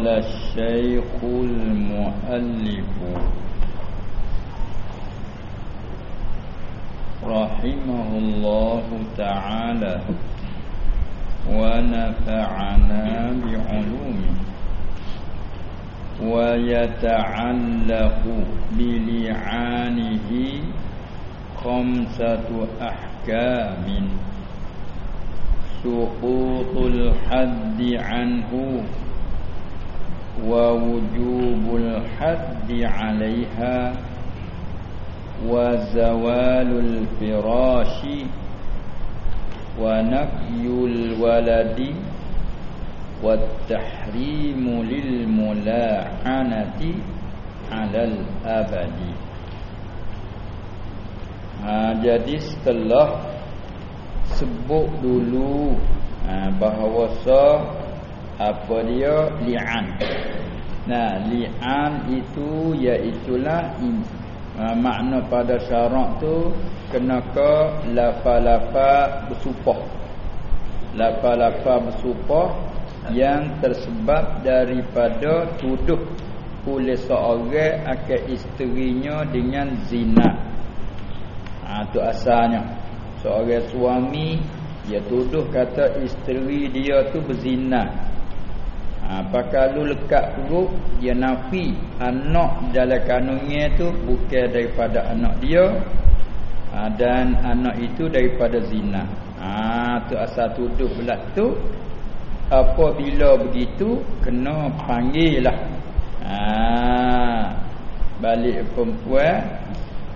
قال الشيخ المؤلف رحمه الله تعالى ونفعنا بعلومه ويتعلق بلعانه خمسة أحكام. سقوط الحد عنه ووجوب الحد عليها وزوال الفراش ونفي الولد والتحريم للملاعنة على الأبد ha, Jadi setelah sebut dulu ha, bahawa apa dia? Li'an. Nah li'an itu iaitulah ha, makna pada syarak tu kena ke lafal-lafal bersupah lafal-lafal bersupah yang tersebab daripada tuduh oleh seorang akan isterinya dengan zina. Ha, tu asalnya. Seorang suami dia tuduh kata isteri dia tu berzina ha, apa kalau lekat perut dia nafi anak dalam kanunnya tu bukan daripada anak dia. Ha, dan anak itu daripada zina. Ha, tu asal tuduh belah tu. Apabila begitu kena panggil lah ha, balik perempuan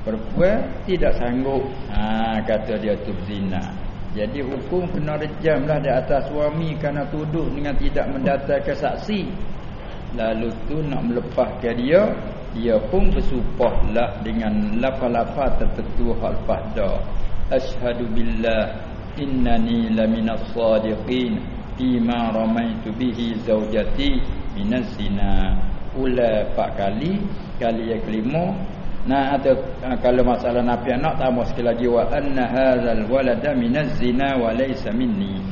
perempuan tidak sanggup. Ha, kata dia tu berzina jadi hukum kena rejam lah di atas suami kerana tuduh dengan tidak mendatangkan saksi. Lalu tu nak melepaskan dia dia pun bersumpah lah dengan lafal-lafal tertentu hal fahda. Ashadu billah innani laminas sadiqin fima ramaitu bihi zaujati minas zina. Ula empat kali kali yang kelima Nah atau uh, kalau masalah nafi anak tambah sekali lagi wa anna hadzal walada minaz zina wa laysa minni.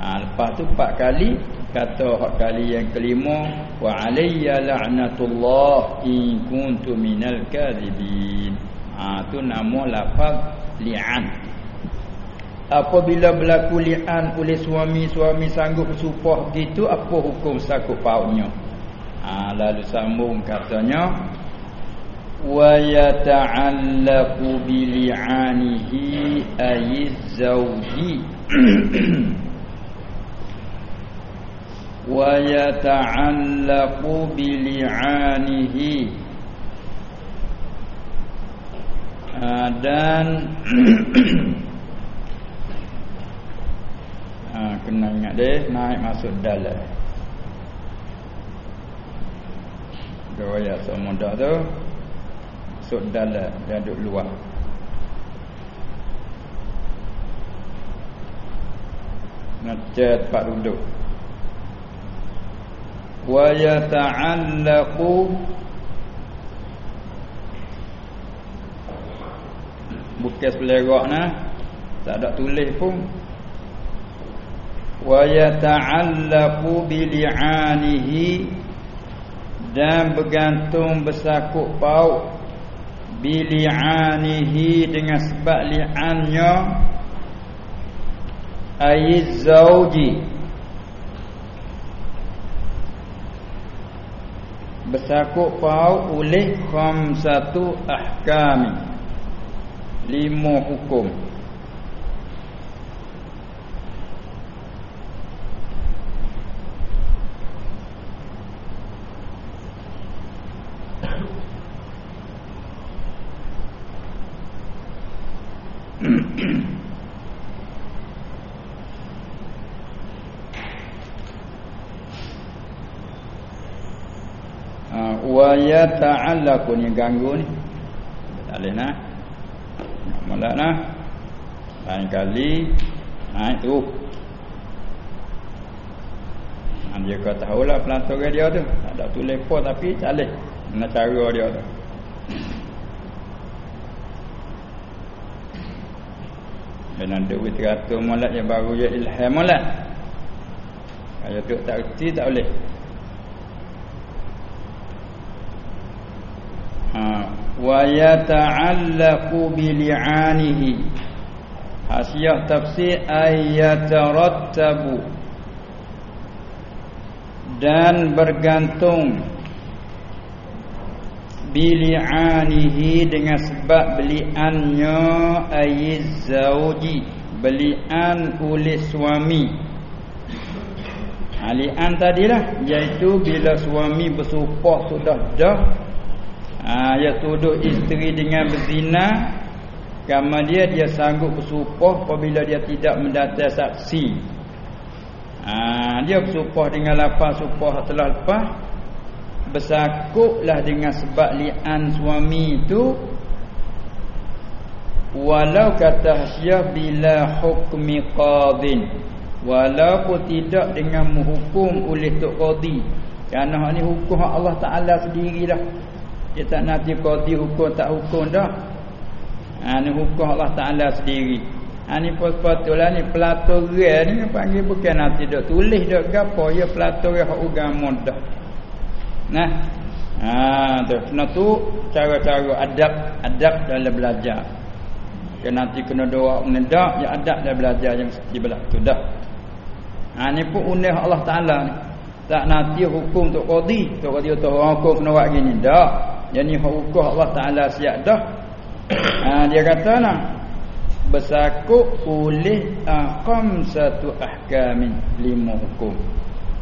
Ha, lepas tu empat kali kata hak kali yang kelima wa alayya la'natullah in kuntu minal kadhibin. Ha tu nama lafaz li'an. Apabila berlaku li'an oleh suami-suami sanggup bersumpah begitu apa hukum sakut pautnya? Ha, lalu sambung katanya ويتعلق بلعانه أي الزوج ويتعلق بلعانه dan ha, kena ingat deh naik masuk dalam Doa semua dah tu masuk dalam dan duduk luar. Najar tempat duduk. Wa yata'allaqu Bukan selerak nah. Tak ada tulis pun. Wa yata'allaqu bili'anihi Dan bergantung bersakut pauk bili'anihi dengan sebab li'annya ayiz zauji bersakut pau oleh khamsatu ahkami. Lima hukum wa yata'allaqu ni ganggu ni. Tak boleh nah mula nah lain kali itu ha, dia kata tahulah pelantar dia tu. Tak ada tulis apa tapi tak boleh nak cara dia tu. Dan ada wit kata molat yang baru ya ilham molat ayat tu tak reti tak boleh wa yata'allaqu bi li'anihi hasiyah tafsir ayatarattabu dan bergantung bili'anihi dengan sebab beliannya ayiz zauji belian oleh suami. Alian tadilah iaitu bila suami bersumpah sudah dah ha, ia tuduh isteri dengan berzina. Kama dia dia sanggup bersumpah apabila dia tidak mendatang saksi. Ha, dia bersumpah dengan lapar sumpah telah lepas bersakuklah dengan sebab li'an suami itu. Walau kata hasiah bila hukmi qadin. Walaupun tidak dengan menghukum oleh tok qadi. Kerana ni hukum Allah Taala sendirilah dia tak nanti qadi hukum tak hukum dah ha ni hukum Allah Taala sendiri ha ni patutlah ni pelaturan ni panggil bukan nanti dak tulis dak gapo ya pelaturan hak agama dah Nah. Ha tu kena tu cara-cara adab adab dalam belajar. Kena nanti kena doa mendak ya adab dalam belajar yang mesti berlaku dah. Ha ni pun undah Allah Taala ni. Tak nanti hukum tu qadi, tu qadi tu hukum kena buat gini dak. Yang ni hukum Allah Taala siap dah. Ha dia kata nah bersakuk oleh aqam satu ahkamin lima hukum.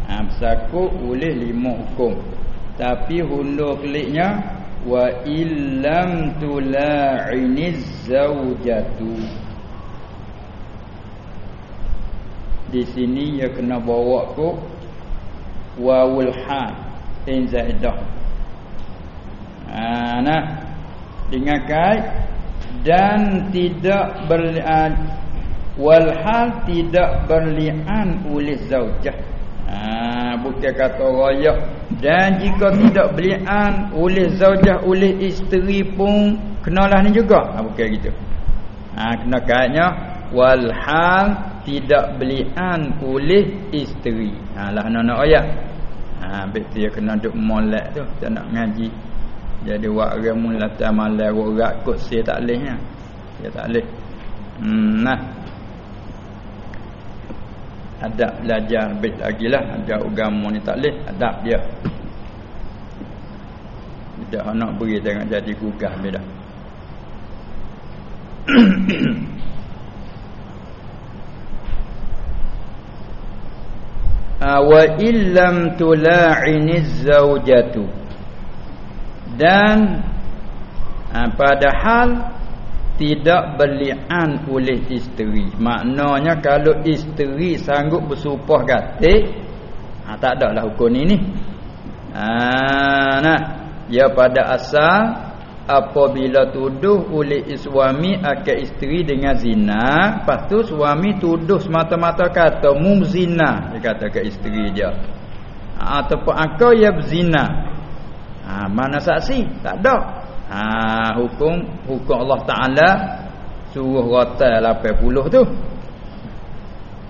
Ha bersakuk oleh lima hukum tapi hundur keliknya wa illam tula'iniz zaujatu di sini ia kena bawa ku wawul ha in ha, nah. Dengan kait dan tidak berlian wal hal tidak berlian oleh zaujah. Ha, bukan kata raya dan jika tidak belian oleh zaujah oleh isteri pun kenalah ni juga. Ha, bukan gitu. Ha, kena kaitnya walhal tidak belian oleh isteri. Ha, lah nak ayat ha, betul dia kena duk molek tu. Tak nak ngaji jadi wak orang mulata malam rorak kot saya tak boleh ya. dia tak boleh. Hmm, nah. Adab belajar lebih lagi lah. Adab agama ni tak boleh. Adab dia. Tidak nak beri tengok jadi gugah beda ah, wa illam tula'iniz dan ha, padahal tidak berlian oleh isteri. Maknanya kalau isteri sanggup bersumpah gatik ha, tak ada lah hukum ini ha, nah ya pada asal apabila tuduh oleh suami akan isteri dengan zina lepas tu suami tuduh semata-mata kata mumzina dia kata ke isteri dia. Ataupun akau ya berzina ha, mana saksi? Tak ada ha, hukum hukum Allah Taala suruh rotal 80 tu.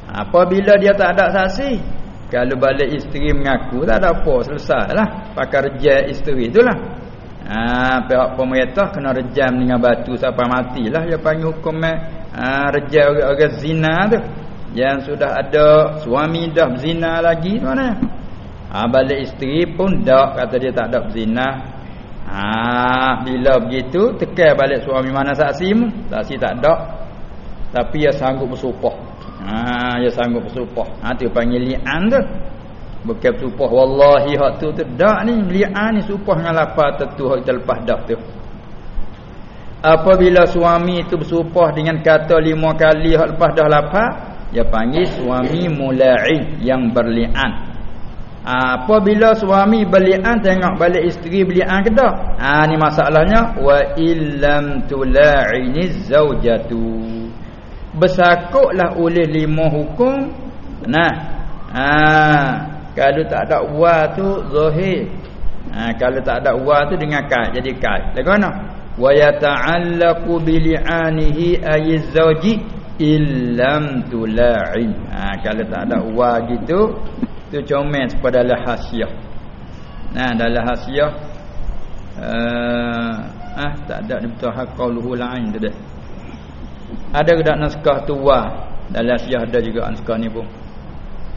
Apabila dia tak ada saksi kalau balik isteri mengaku tak ada apa selesailah. Pakai rejam isteri itulah. Ha pihak pemerintah kena rejam dengan batu sampai matilah. Dia panggil hukum ha, rejam orang-orang zina tu. Yang sudah ada suami dah berzina lagi mana ha, balik isteri pun dak kata dia tak ada berzina Ha, bila begitu tekan balik suami mana saksi mu? Saksi tak ada. Tapi dia sanggup bersumpah. Ha, dia sanggup bersumpah. Ha tu panggil li'an tu. Bukan bersumpah wallahi hak tu tu dak ni li'an ni sumpah dengan lapar tentu hak kita lepas dak tu. Apabila suami itu bersumpah dengan kata lima kali hak lepas dah lapar, dia panggil suami mula'i yang berli'an. Apabila suami belian tengok balik isteri belian ke tak? Ha ni masalahnya wa illam tula'ini zaujatu. Bersakutlah oleh lima hukum. Nah. Ha kalau tak ada wa tu zahir. Ha kalau tak ada wa tu dengan kad jadi kad. Lagu mana? Wa yata'allaqu bi li'anihi ayiz zauji illam tula'in. Ha kalau tak ada wa gitu itu comel pada dalam hasiah. Nah, dalam hasiah uh, ah tak ada betul. Hak lain tu dah ada ke tak naskah tu wa dalam syiah ada juga naskah ni pun.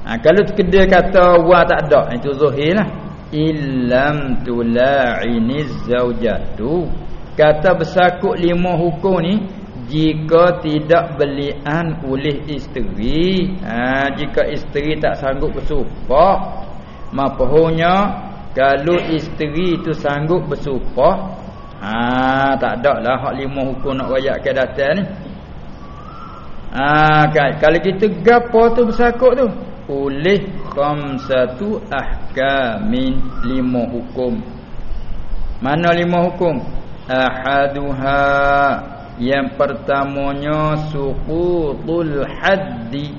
Ha, kalau kedua kata wa tak ada itu zahir lah. Illam tula'iniz zaujatu. Kata bersakut lima hukum ni jika tidak belian oleh isteri ha, jika isteri tak sanggup bersumpah mapuhnya kalau isteri itu sanggup bersumpah ha, tak ada lah hak lima hukum nak wayak ke datang ni. Ha, kan? kalau kita gapo tu bersakut tu? Oleh khamsatu ahkamin lima hukum. Mana lima hukum? Ahaduha yang pertamanya suqutul haddi.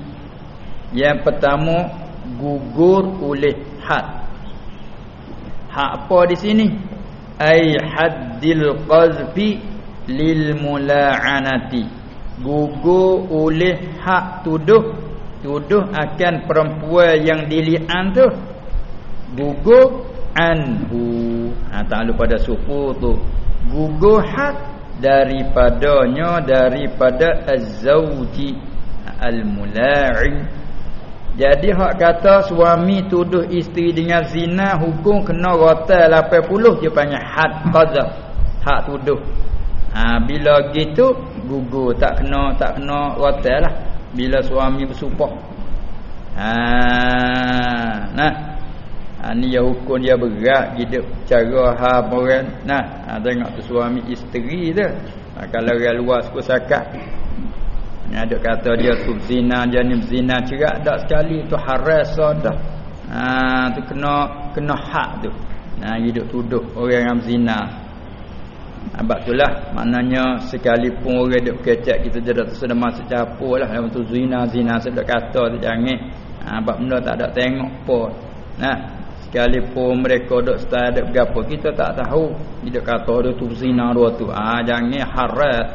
Yang pertama gugur oleh had. Hak apa di sini? Ai haddil qazfi lil mula'anati. Gugur oleh hak tuduh. Tuduh akan perempuan yang dilian tu. Gugur anhu. Ha tak lupa pada suku tu. Gugur had daripadanya daripada az-zawji al-mula'i jadi hak kata suami tuduh isteri dengan zina hukum kena rata 80 dia panggil had qazaf hak tuduh. Ha, bila gitu gugur. Tak kena tak kena rata lah. Bila suami bersumpah. Ha, nah ha, ni ya hukum dia berat hidup cara ha orang nah ha, tengok tu suami isteri tu ha, kalau orang luar suku sakat. Ni ada kata dia tu zina dia ni zina cerak tak sekali tu haras dah. Ha tu kena kena hak tu. Ha, hidup tuduh orang yang zina. Abak itulah maknanya sekalipun orang duk kecek kita jadi sudah masuk capur lah. Dalam tu zina zina sudah kata tu jangan ha, abak benda tak ada tengok pun. Nah Sekalipun mereka duk style duk gapo kita tak tahu. Dia kata dia tu zina dua tu. Ha, jangan haram.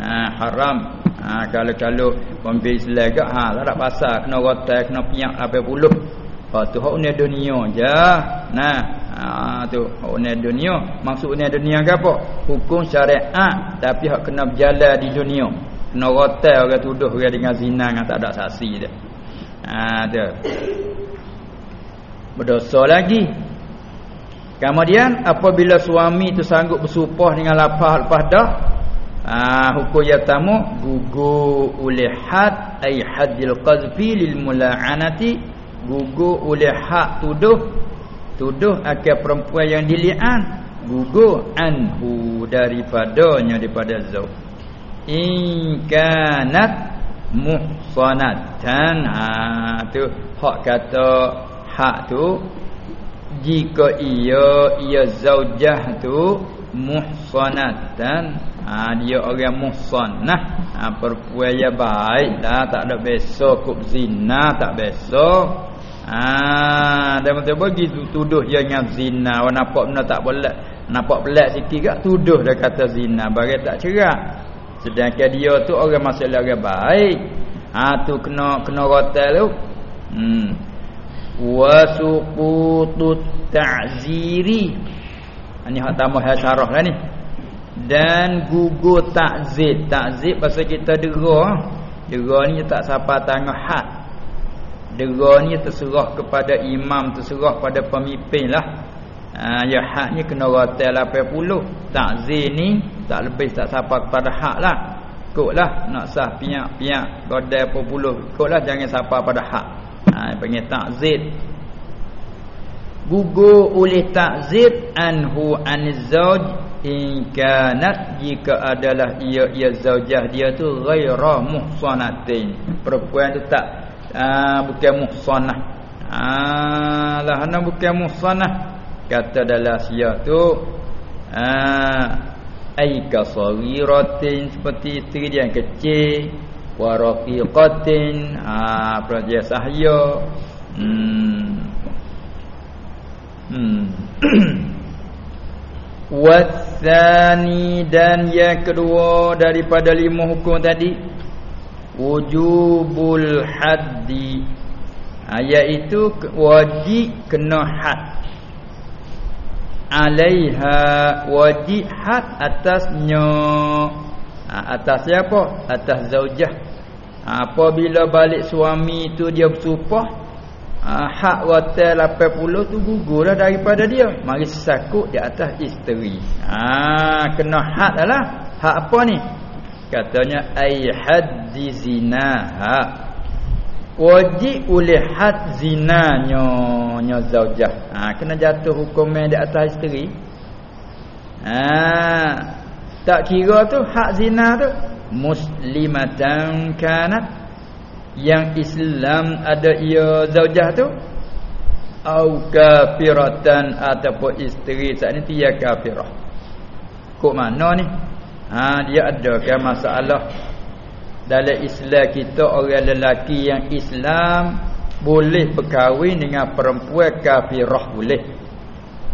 Ha, haram. Ha, kalau kalau pembeli gak ha tak ada pasal. Kena rotai kena piak 80 lepas tu hak ni dunia je. Nah ha, tu hak ni dunia. Maksud ni dunia ke apa? Hukum syariat tapi hak kena berjalan di dunia. Kena rotai orang tuduh orang dengan zina tak ada saksi dia. Ha tu berdosa lagi. Kemudian apabila suami itu sanggup bersumpah dengan lapar lepas dah ah hukum yang tamu gugur oleh had ai hadil qazfi lil mula'anati gugur oleh hak tuduh tuduh akan perempuan yang dilian gugur anhu daripadanya daripada zauj in kanat muhsanatan ha tu hak kata hak tu jika ia ia zaujah tu muhsanatan ha, dia orang muhsan nah ha, perempuan yang baik dah tak ada besok kub zina tak besok ha dan betul bagi tuduh dia dengan zina. Orang nampak benda tak boleh nampak pelik sikit gak tuduh dia kata zina. Bagi tak cerak sedangkan dia tu orang masalah orang baik. Ha tu kena kena rotel tu. Hmm wa suqutut ta'ziri. Ini hak tambah hak syarah lah ni. Dan gugur takzid takzid pasal kita dera. Dera ni tak siapa tangah had dera ni terserah kepada imam terserah pada pemimpin lah. Ha, ya had ni kena rotel 80 takzid ni tak lebih tak siapa kepada had lah. Ikutlah nak sah piak-piak godai 80 ikutlah jangan siapa pada had ha, panggil ta'zid. Gugur oleh ta'zid anhu anizauj in kanat jika adalah ia ia zaujah dia tu ghaira muhsanatin. Perempuan tu tak aa, bukan muhsanah. Ah lah ana bukan muhsanah. Kata dalam sia tu ah ai kasawiratin seperti isteri dia yang kecil wa rafiqatin ah praja sahya hmm. Hmm dan yang kedua daripada lima hukum tadi wujubul haddi. Ha, iaitu wajib kena had. Alaiha wajib had atasnya ha, atas siapa? Atas zaujah. Ha, apabila balik suami tu dia bersumpah ha, hak hotel 80 tu gugurlah daripada dia. Mari sakut di atas isteri. Ha, kena had lah hak apa ni? Katanya ai haddi zinaha. Wajib oleh had zinanya nya zaujah. Ha kena jatuh hukum di atas isteri. Ha tak kira tu hak zina tu. Muslimatan kanat. Yang Islam ada ia zaujah tu. Au kafiratan ataupun isteri saat ni dia kafirah. Kok mana ni? Ha dia ada ke masalah. Dalam Islam kita orang lelaki yang Islam boleh berkahwin dengan perempuan kafirah boleh.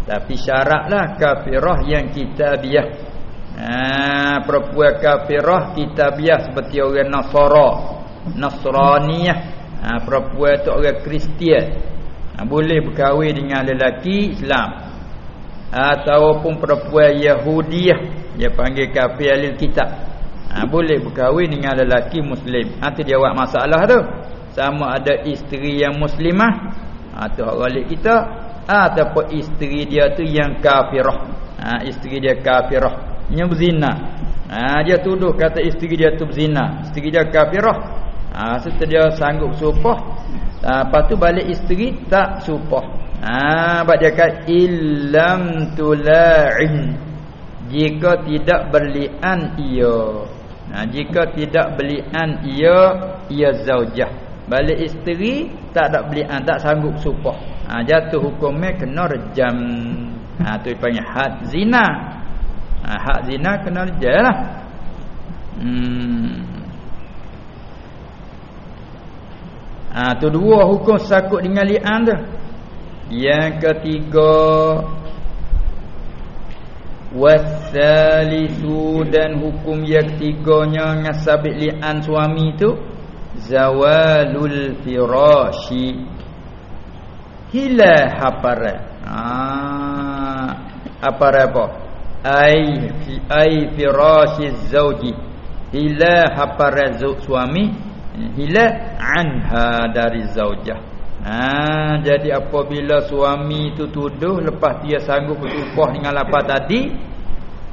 Tapi syaratlah kafirah yang kita biah ha, perempuan kafirah kita biah seperti orang Nasara. Nasraniyah. Ha, perempuan tu orang Kristian. Ha, boleh berkahwin dengan lelaki Islam. Ataupun perempuan Yahudiah. Dia panggil kafir alil kitab. Ha, boleh berkahwin dengan lelaki muslim. Nanti dia buat masalah tu. Sama ada isteri yang muslimah. Atau ha, orang kita. Ataupun isteri dia tu yang kafirah. Ha, isteri dia kafirah yang berzina ha, dia tuduh kata isteri dia tu berzina isteri dia kafirah ha, setelah dia sanggup supah ha, lepas tu balik isteri tak supah ha, sebab dia kata illam tula'in jika tidak berlian ia Ha, jika tidak belian ia ia zaujah. Balik isteri tak ada belian tak sanggup supah. Ha, jatuh hukumnya kena rejam. Ha tu dipanggil had zina. Ha, had zina kena rejam lah. Hmm. Ha tu dua hukum sakut dengan lian tu. Yang ketiga Wasalisu dan hukum yang ketiganya ngasabit li'an suami tu Zawalul firashi Hilah hapara ah, Hapara apa? Ay, ay firashi zawji Hilah hapara suami Hilah anha dari zawjah Ha, jadi apabila suami itu tuduh lepas dia sanggup bersumpah dengan lapar tadi,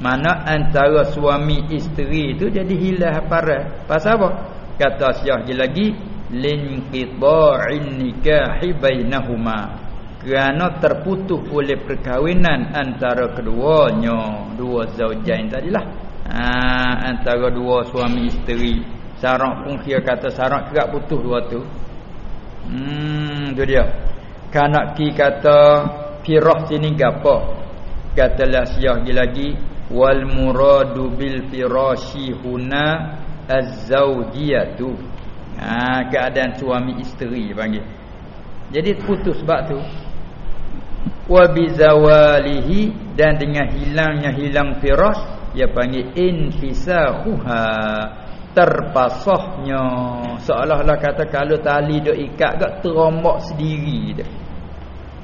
mana antara suami isteri itu jadi hilang parah. Pasal apa? Kata Syekh lagi lin qita'in nikahi bainahuma. Kerana terputus oleh perkahwinan antara keduanya, dua zaujain tadilah. Ha, antara dua suami isteri. Syarat pun dia kata syarat kerak putus dua tu. Hmm tu dia. Kanak ki kata firah sini gapo? Kata Lasyah lagi lagi wal muradu bil firashi huna az-zawjiyatu. Ha keadaan suami isteri panggil. Jadi putus sebab tu. Wa bizawalihi dan dengan hilangnya hilang firash dia panggil infisahuha terpasahnya. Seolah-olah kata kalau tali dok ikat gak terombak sendiri dah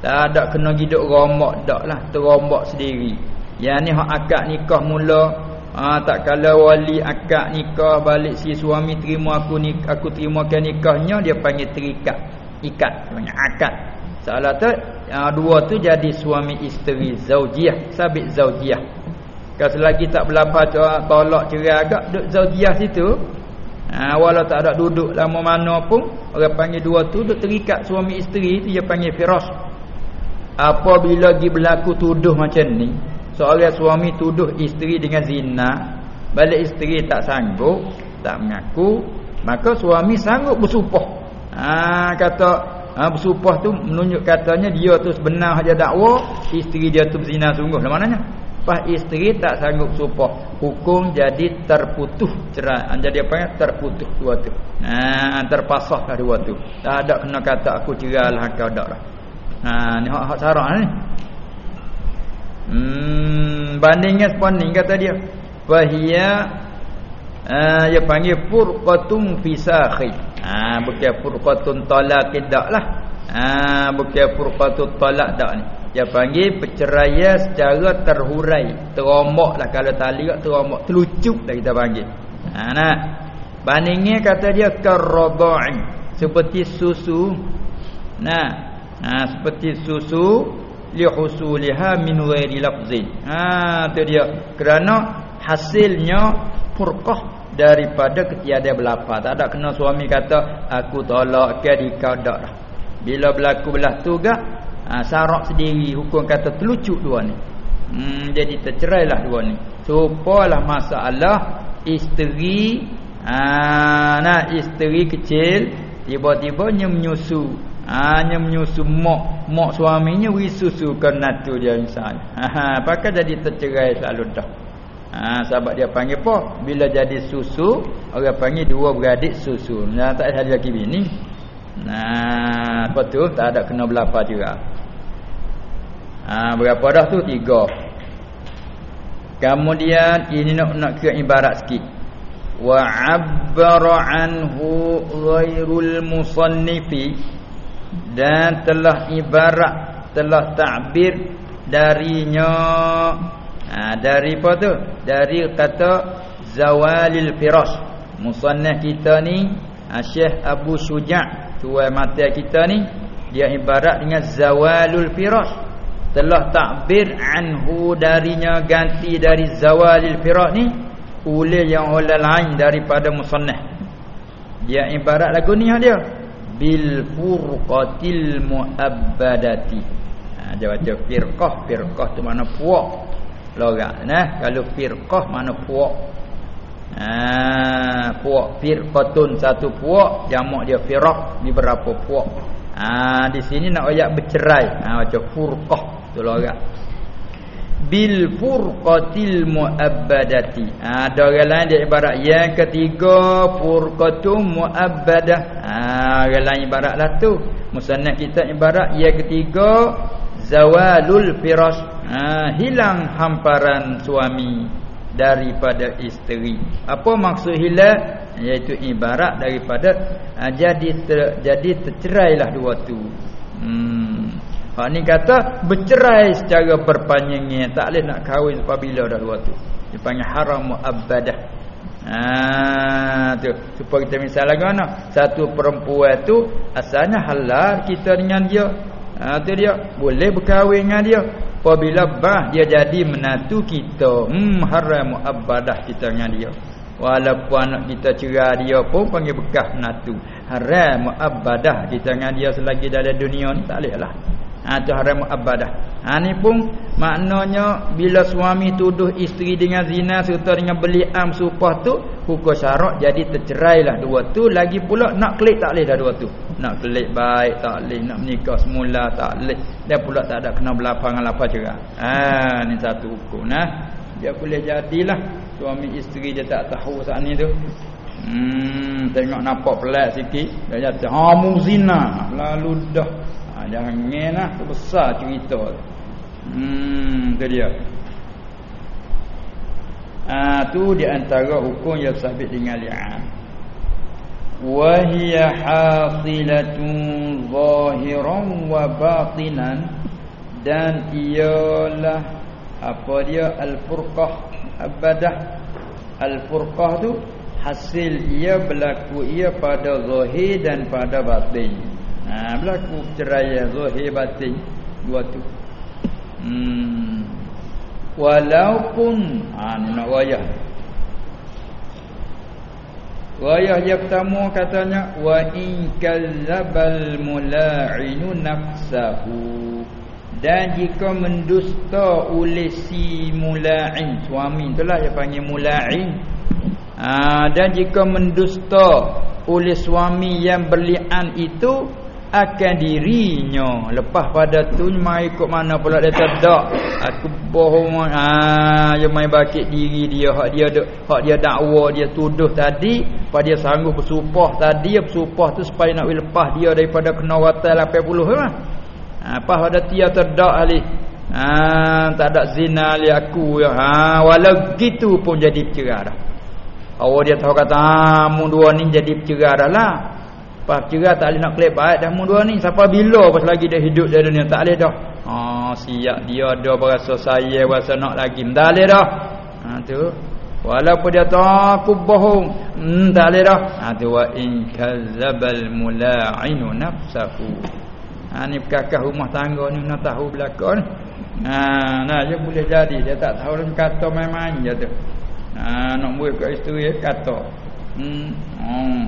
tak ada kena hidup rombak dak lah terombak sendiri. Yang ni hak akad nikah mula. Ha, tak kala wali akad nikah balik si suami terima aku ni aku terima kan nikahnya dia panggil terikat. Ikat panggil akad seolah tu ha, dua tu jadi suami isteri zaujiah sabit zaujiah kalau selagi tak berlapar tolak cerai agak duduk zaujiah situ. Ha, walau tak ada duduk lama mana pun. Orang panggil dua tu duduk terikat suami isteri dia panggil firas. Apabila lagi berlaku tuduh macam ni. Seorang suami tuduh isteri dengan zina. Balik isteri tak sanggup. Tak mengaku. Maka suami sanggup bersumpah. Ha, kata ha, bersumpah tu menunjuk katanya dia tu sebenar saja dakwa. Isteri dia tu berzina sungguh. Maknanya? Pas isteri tak sanggup sumpah Hukum jadi terputuh cerai Jadi apa ya? Terputuh dua tu Nah, terpasahlah dua tu Tak ada kena kata aku cerai lah Kau tak lah Nah, ni hak-hak sarah ni Hmm, bandingnya sepanding kata dia Fahiyya uh, Dia panggil Furqatum fisakhi Ah, Bukan furqatun talak Tidak lah. Ah, Bukan furqatun talak Tak ni. Dia panggil perceraian secara terhurai. Terombak lah. Kalau tali terombak telucuk dah kita panggil. Ha nak? Bandingnya kata dia karradai seperti susu. Nah ha, seperti susu li husuliha min ghairi lafzin. Ha tu dia. Kerana hasilnya furqah daripada ketiada berlapar. Tak ada kena suami kata aku tolak ke dikau dak dah. Bila berlaku belah tu gak ha, sarak sendiri. Hukum kata terlucuk dua ni. Hmm, jadi tercerailah dua ni. Supalah masalah isteri ha, nak isteri kecil tiba-tiba nya menyusu hanya ha, menyusu mak. Mak suaminya wisusu kena tu dia misalnya. Ha, ha pakai jadi tercerai selalu dah Ha, sahabat dia panggil apa? Bila jadi susu, orang panggil dua beradik susu. Nah, tak ada lagi bini. Nah, apa tu? Tak ada kena berlapar juga. Ha, berapa dah tu? Tiga. Kemudian, ini nak nak kira ibarat sikit. Wa abbara anhu ghairul musannifi dan telah ibarat telah takbir darinya ha, dari apa tu? Dari kata zawalil firas musannaf kita ni ha, Syekh Abu Syuja' tuan mata kita ni dia ibarat dengan zawalul firas telah takbir anhu darinya ganti dari zawalil firas ni oleh yang oleh lain daripada musannaf dia ibarat lagu ni dia. Bil furqatil muabbadati. Ha, dia baca firqah firqah tu mana puak lorak nah? Kalau firqah mana puak? Ha puak firqatun satu puak jamak dia firaq di berapa puak? Ha di sini nak ayat bercerai. Ha macam furqah tu lorak bil furqatil muabbadati. Ha ada orang lain dia ibarat yang ketiga furqatum muabbadah. Ha orang lain ibaratlah tu. Musannaf kita ibarat yang ketiga zawalul firash. Ha, hilang hamparan suami daripada isteri. Apa maksud hilang iaitu ibarat daripada ha, jadi ter, jadi tercerailah dua tu. Hmm. Hak ni kata bercerai secara berpanjangnya tak boleh nak kahwin apabila dah dua tu. Dipanggil haram muabbadah. Ha tu. Supaya kita misal lagi mana satu perempuan tu asalnya halal kita dengan dia ha tu dia boleh berkahwin dengan dia Apabila bah dia jadi menantu kita, hmm haram muabbadah kita dengan dia. Walaupun anak kita cerai dia pun panggil bekas menantu. Haram muabbadah kita dengan dia selagi dalam dunia ni tak bolehlah. Ha tu haram muabbadah. Ha ni pun maknanya bila suami tuduh isteri dengan zina serta dengan beli am supah tu hukum syarak jadi tercerailah dua tu lagi pula nak klik tak boleh dah dua tu. Nak klik baik tak boleh nak menikah semula tak boleh. Dia pula tak ada kena berlapang dengan lapar cerah. Ha ni satu hukum nah. Dia boleh jadilah suami isteri dia tak tahu saat ni tu. Hmm tengok nampak pelat sikit dia kata ha muzina lalu dah jangan ngenah besar cerita. Hmm tu dia. Ah tu di antara hukum yang sabit dengan li'an wa hiya hasilatun zahiran wa batinan. Dan ialah apa dia al-furqah abadah. Al-furqah tu hasil ia berlaku ia pada zahir dan pada batin Ha berlaku perceraian zahir batin dua tu. Hmm. Walaupun ha nak wayah. Wayah yang pertama katanya wa in kadzabal mula'inu nafsahu. Dan jika mendusta oleh si mula'in suami itulah yang panggil mula'in. Ha, dan jika mendusta oleh suami yang berlian itu akan dirinya. Lepas pada tu mai ikut mana pula dia tak aku bohong. Ah dia mai bakit diri dia. Hak dia hak dia dakwa dia tuduh tadi. Pada dia sanggup bersumpah tadi dia bersumpah tu supaya nak lepas dia daripada kena watal 80 lah apa pada dia terdak ali ah tak ada zina ali aku ya. Ha walau gitu pun jadi bercerai dah. Awak dia tahu kata ah mu dua ni jadi bercerai dah lah Lepas cerai tak boleh nak kelip baik dah mu dua ni sampai bila pas lagi dia hidup di dunia tak boleh dah. Ha siap dia ada berasa saya berasa nak lagi. Tak boleh dah. Ha tu. Walaupun dia aku bohong. Hmm tak boleh dah. Ha tu wa in kadzabal mula'inu nafsahu. Ha ni perkakah rumah tangga ni nak tahu belakang ni. Ha nah dia boleh jadi dia tak tahu dia kata main-main je tu. Ha nak buat kat isteri kata. Hmm. Oh,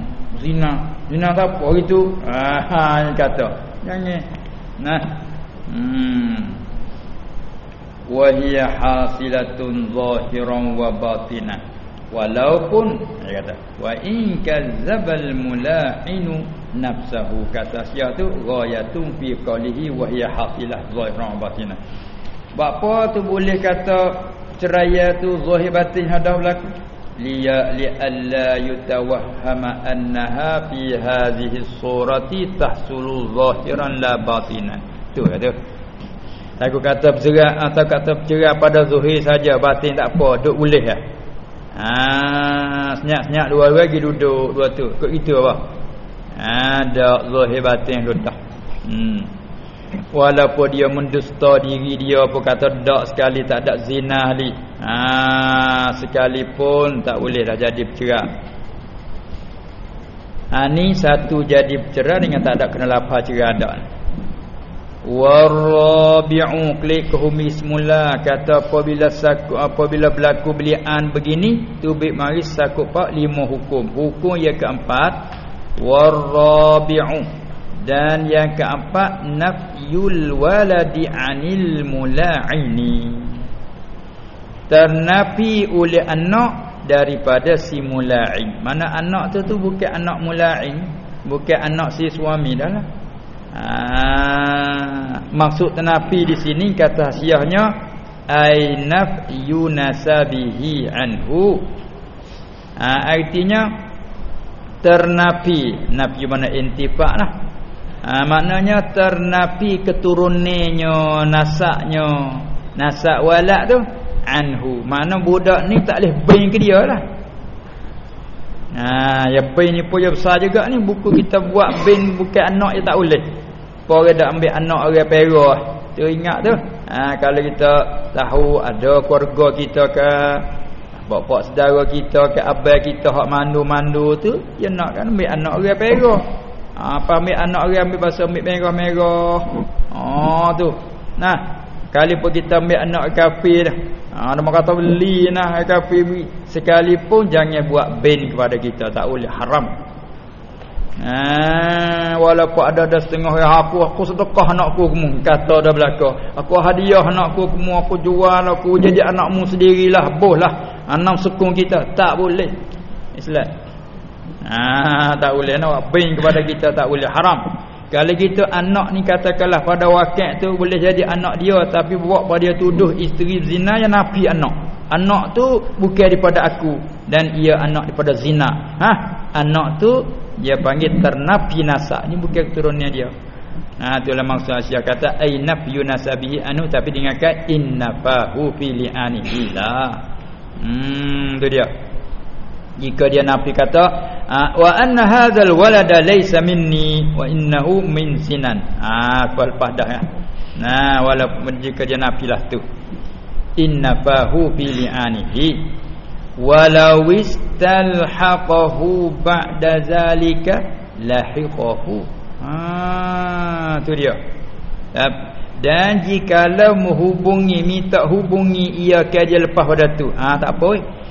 zina. Zina apa itu. Ha, ha kata. Jangan. Nah. Hmm wa hiya hasilatun zahiran wa batinan walaupun dia kata wa in kadzabal mula'inu nafsahu kata sia tu ghayatun fi qalihi wa hiya hasilah zahiran wa batinan apa tu boleh kata ceraya tu zahir batin ada berlaku liya li alla yutawahhama annaha fi hadhihi surati tahsulu zahiran la batinan tu kata Aku kata bercerai atau kata bercerai pada zuhir saja batin tak apa duk boleh lah. Ha senyap-senyap dua lagi duduk dua tu. Kok gitu apa? Ada ha, zuhir batin dah. Hmm. Walaupun dia mendusta diri dia apa kata dak sekali tak ada zina ali. Ha sekalipun tak boleh dah jadi bercerai. Ha ni satu jadi bercerai dengan tak ada kena lapar cerai dak. Warabi'u klik humi semula kata apabila saku apabila berlaku belian begini tubik mari saku pak lima hukum hukum yang keempat warabi'u dan yang keempat nafyul waladi anil mula'ini ternapi oleh anak daripada si mula'in mana anak tu tu bukan anak mula'in bukan anak si suami dah lah. Ah, maksud tenapi di sini kata hasiahnya ainaf yunasabihi anhu. Ha, artinya ternapi. Nafi mana intifak lah. Ha, maknanya ternapi keturunannya nasaknya. Nasak walak tu anhu. Mana budak ni tak boleh bin ke dia lah. Ha, ya bin ni pun ya besar juga ni buku kita buat bin bukan anak ya tak boleh. Orang dah ambil anak orang perah. Tu ingat tu. Ha, kalau kita tahu ada keluarga kita ke bapak saudara kita ke abang kita hak mandu-mandu tu, dia nak kan ambil anak orang perah. Ha, apa ambil anak orang ambil bahasa ambil merah-merah. Oh tu. Nah, kali pun kita ambil anak kafir dah. Ha, ada kata beli nah kafir sekalipun jangan buat bin kepada kita tak boleh haram. Ha, walaupun ada dah setengah yang aku aku sedekah anakku kamu kata dah belaka. Aku hadiah anakku kamu aku jual aku jadi anakmu sendirilah bohlah enam sukung kita tak boleh. Islam. Ha, tak boleh nak bin kepada kita tak boleh haram kalau kita anak ni katakanlah pada wakil tu boleh jadi anak dia tapi buat pada dia tuduh isteri zina yang nafi anak. Anak tu bukan daripada aku dan ia anak daripada zina. Ha? Anak tu dia panggil ternafi nasab ni bukan keturunannya dia. Nah ha, itulah maksud Asia kata ainaf yunasabihi anu tapi dengan kata innafahu fi li'anihi la. Hmm tu dia jika dia nafi kata ha, wa anna hadzal walada laysa minni wa innahu min sinan. Ah ha, lepas dah ya. Nah walaupun jika dia nafilah tu. Innafahu fi li'anihi. Walau istalhaqahu ba'da zalika lahiqahu. Ha tu dia. Dan jikalau menghubungi minta hubungi ia ke dia lepas pada tu. Ha tak apa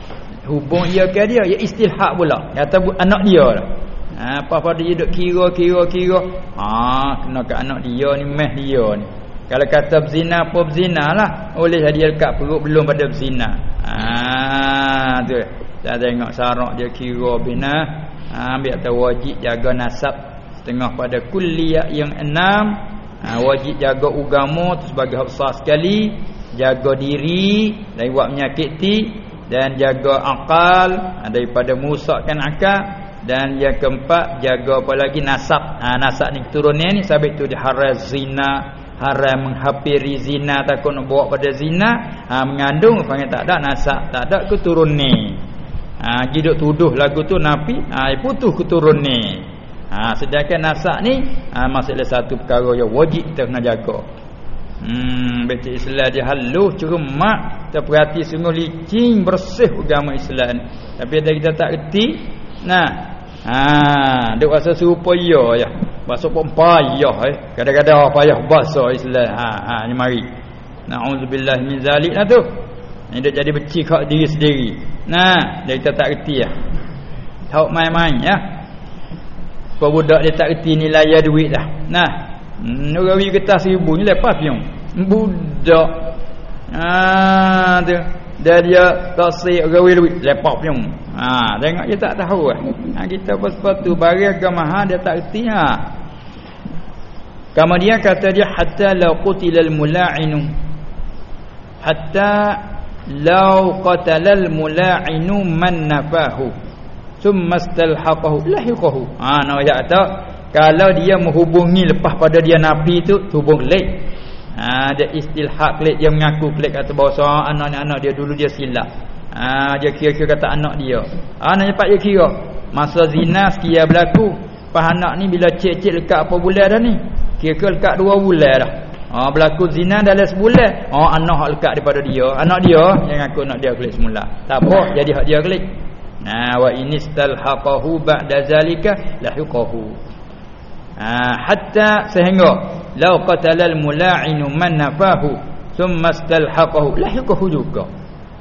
hubung ia ke dia ya istilhaq pula. Kata anak dia lah. Ha apa pada dia duk kira kira kira. Ha kena ke anak dia ni meh dia ni. Kalau kata berzina apa berzina lah. Oleh dia dekat perut belum pada berzina. Haa tu. Saya tengok sarak dia kira bina. Ha, Ambil atas wajib jaga nasab Setengah pada kuliah yang enam. Ha, Wajib jaga ugamu sebagai besar sekali. Jaga diri Dari buat menyakiti Dan jaga akal ha, Daripada merusakkan akal. Dan yang keempat Jaga apa lagi? Nasab. Ha, Nasab ni keturunan ni Sebab itu diharai zina haram menghampiri zina takut nak bawa pada zina. Ha, mengandung panggil tak ada nasab tak ada keturun ni. Ha, hidup tuduh lagu tu napi ha, putus keturun ni. Ha, sedangkan nasab ni ha, masalah satu perkara yang wajib kita kena jaga Hmm, betul Islam dia halus, cermat, terperhati sungguh licin, bersih agama Islam. Tapi ada kita tak reti, nah. Ha, dia rasa serupa ya ya. Bahasa pun payah eh. Kadang-kadang payah bahasa Islam. Ha, ha ni mari. Nauzubillah min zalik lah tu. Ini dia jadi beci kat diri sendiri. Nah, dia kita tak reti ya. Tahu main-main ya. Pebudak dia tak reti nilai duit dah. Nah, Nurawi getah seribu ni lepas pion. Budak. Ha tu. Dia dia tak si rawi duit lepas pion. Ha tengok dia tak tahu ah. Ha kita sepatu barang agama ha dia tak reti ha. Kemudian kata dia hatta la qutilal mula'inu. Hatta law qatalal mula'inu man nafahu. Thumma istalhaqahu lahiqahu. Ha nak kata kalau dia menghubungi lepas pada dia nabi tu hubung kelik ha dia istilhaq kelik dia mengaku kelik kata bahawa anak-anak dia dulu dia silap ha dia kira-kira kata anak dia ha nak cepat dia kira masa zina sekian berlaku pas anak ni bila cek-cek lekat apa bulan dah ni kira-kira lekat dua bulan dah Ha berlaku zina dalam sebulan. Ha anak hak lekat daripada dia. Anak dia yang ngaku anak dia kelik semula. Tak apa jadi hak dia kelik. Nah wa inistalhaqahu ba'da zalika lahiqahu ha, hatta sehingga law qatalal mula'inu man nafahu thumma istalhaqahu lahiqahu juga.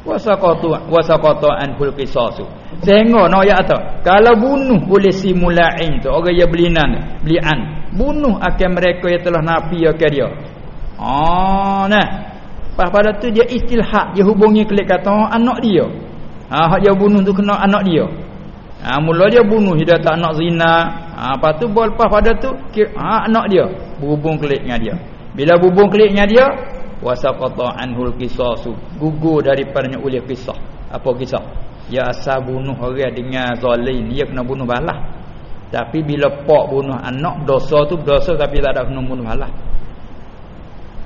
Wasaqatu wasaqatu anhul qisas sehingga no ya atau kalau bunuh oleh si mula'in tu orang yang belinan belian bunuh akan mereka yang telah nafi akan dia. Oh nah. Pas pada tu dia istilhaq dia hubungi kelik kata oh, anak dia. Ha hak dia bunuh tu kena anak dia ha mula dia bunuh dia tak nak zina Ha lepas tu bol lepas pada tu ha anak dia berhubung kelik dengan dia. Bila berhubung kelik dengan dia wasaqata anhul qisasu gugur daripadanya oleh kisah. Apa kisah? Ya asal bunuh orang dengan zalim dia kena bunuh balas. Tapi bila pak bunuh anak dosa tu dosa tapi tak ada kena bunuh balas.